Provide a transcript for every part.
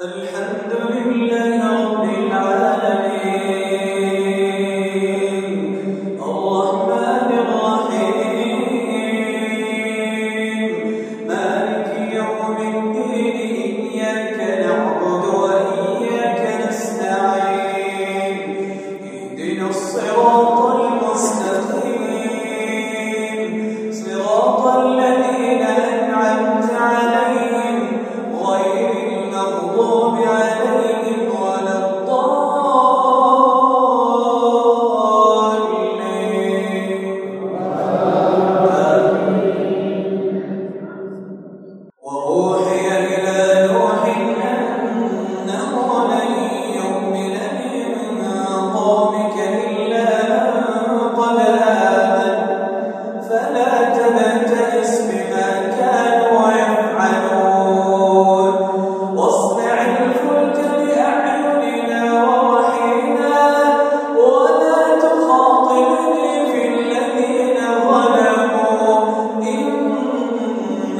الحمد لله رب العالمين. الرحمن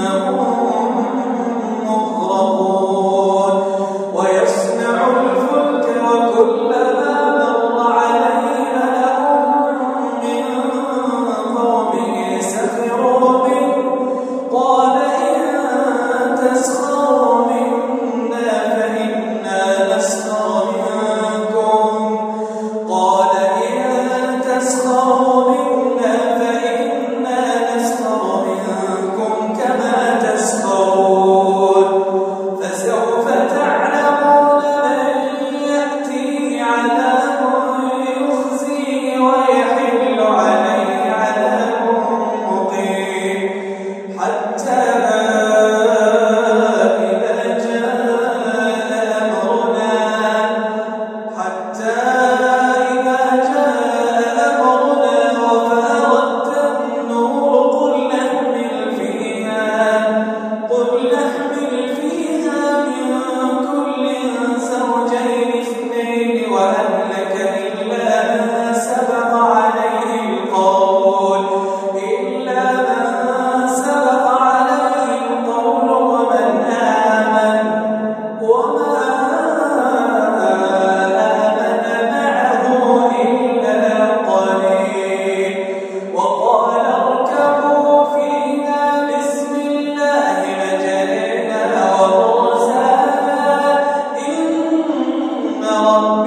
إنهم Oh.